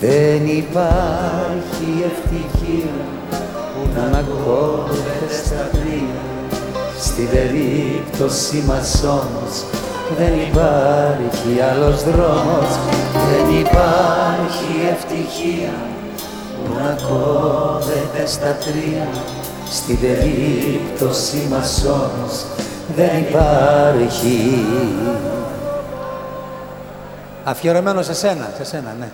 Δεν υπάρχει ευτυχία που να κόβεται στα τρία Στην περίπτωση μας όμως δεν υπάρχει άλλος δρόμος. Δεν υπάρχει ευτυχία που να κόβεται στα τρία Στην περίπτωση μας όμως δεν υπάρχει. Αφιερωμένο σε σένα, σε σένα, ναι.